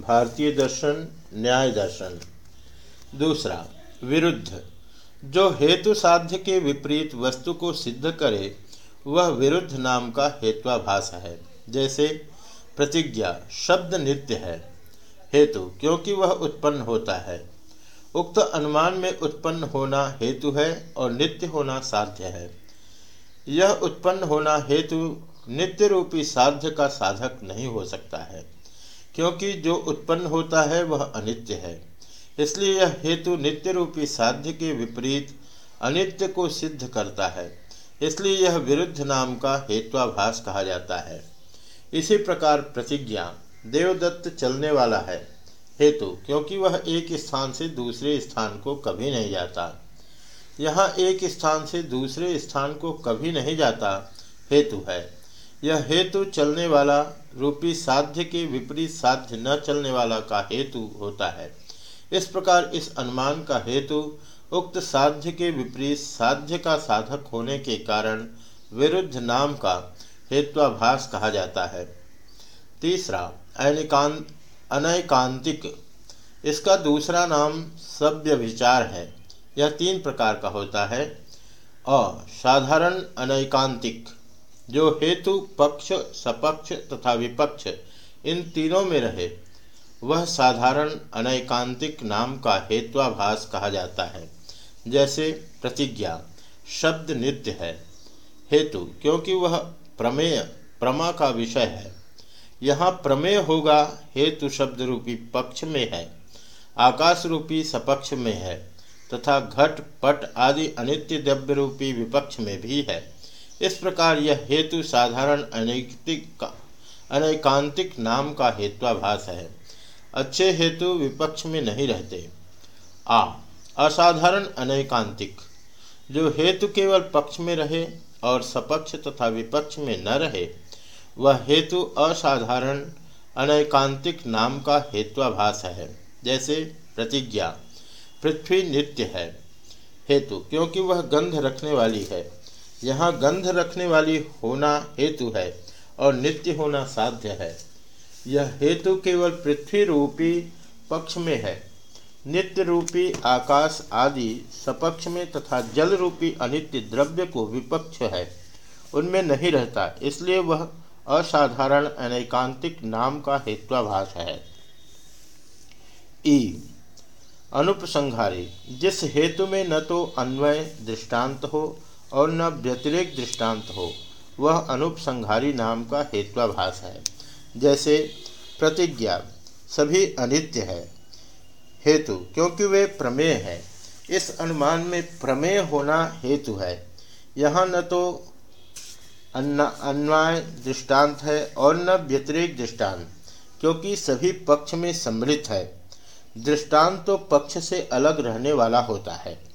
भारतीय दर्शन, न्याय दर्शन। दूसरा, विरुद्ध। जो हेतु साध्य के विपरीत वस्तु को सिद्ध करे, वह विरुद्ध नाम का हेत्वाभास है। जैसे, प्रतिज्ञा, शब्द नित्य है। हेतु, क्योंकि वह उत्पन्न होता है। उक्त अनुमान में उत्पन्न होना हेतु है और नित्य होना साध्य है। यह उत्पन्न होना हेतु नित्य रूपी साध्य का साधक नहीं हो सकता है। क्योंकि जो उत्पन्न होता है वह अनित्य है। इसलिए यह हेतु नित्य रूपी साध्य के विपरीत अनित्य को सिद्ध करता है। इसलिए यह विरुद्ध नाम का हेत्वाभास कहा जाता है। इसी प्रकार प्रतिज्ञा, देवदत्त चलने वाला है। हेतु, क्योंकि वह एक स्थान से दूसरे स्थान को कभी नहीं जाता। यहाँ एक स्थान से दूसरे स्थान को कभी नहीं जाता, हेतु है। यह हेतु चलने वाला रूपी साध्य के विपरीत साध्य न चलने वाला का हेतु होता है। इस प्रकार इस अनुमान का हेतु उक्त साध्य के विपरीत साध्य का साधक होने के कारण विरुद्ध नाम का हेत्वाभास कहा जाता है। तीसरा, अनिकांत अनैकांतिक। इसका दूसरा नाम सभ्य विचार है। यह तीन प्रकार का होता है। अ, साधारण अनैकांतिक। जो हेतु, पक्ष, सपक्ष तथा विपक्ष, इन तीनों में रहे, वह साधारण अनैकांतिक नाम का हेत्वाभास कहा जाता है। जैसे प्रतिज्ञा, शब्द नित्य है। हेतु, क्योंकि वह प्रमेय, प्रमा का विषय है। यहाँ प्रमेय होगा, हेतु शब्द रूपी पक्ष में है, आकाश रूपी सपक्ष में है, तथा घट, पट आदि अनित्य द्रव्य रूपी विपक्ष में भी है। इस प्रकार यह हेतु साधारण अनैतिक अनैकांतिक नाम का हेत्वाभास है। अच्छे हेतु विपक्ष में नहीं रहते। आ, असाधारण अनैकांतिक। जो हेतु केवल पक्ष में रहे और सपक्ष तथा विपक्ष में न रहे, वह हेतु असाधारण अनैकांतिक नाम का हेत्वाभास है। जैसे प्रतिज्ञा, पृथ्वी नित्य है। हेतु, क्योंकि वह गंध रखने वाली है। यहाँ गंध रखने वाली होना हेतु है और नित्य होना साध्य है। यह हेतु केवल पृथ्वी रूपी पक्ष में है। नित्य रूपी आकाश आदि सपक्ष में तथा जल रूपी अनित्य द्रव्य को विपक्ष है। उनमें नहीं रहता, इसलिए वह असाधारण अनेकांतिक नाम का हेत्वाभास है। ई. अनुपसंहारी। जिस हेतु में न तो अन्वय दृष्टांत हो और न व्यतिरेक दृष्टांत हो। वह अनुपसंहारी नाम का हेत्वाभास है। जैसे प्रतिज्ञा सभी अनित्य है। हेतु, क्योंकि वे प्रमेय है। इस अनुमान में प्रमेय होना हेतु है। यहाँ न तो अन्वय दृष्टांत है और न व्यतिरेक दृष्टांत, क्योंकि सभी पक्ष में सम्मिलित है। दृष्टांत तो पक्ष से अलग रहने वाला होता है।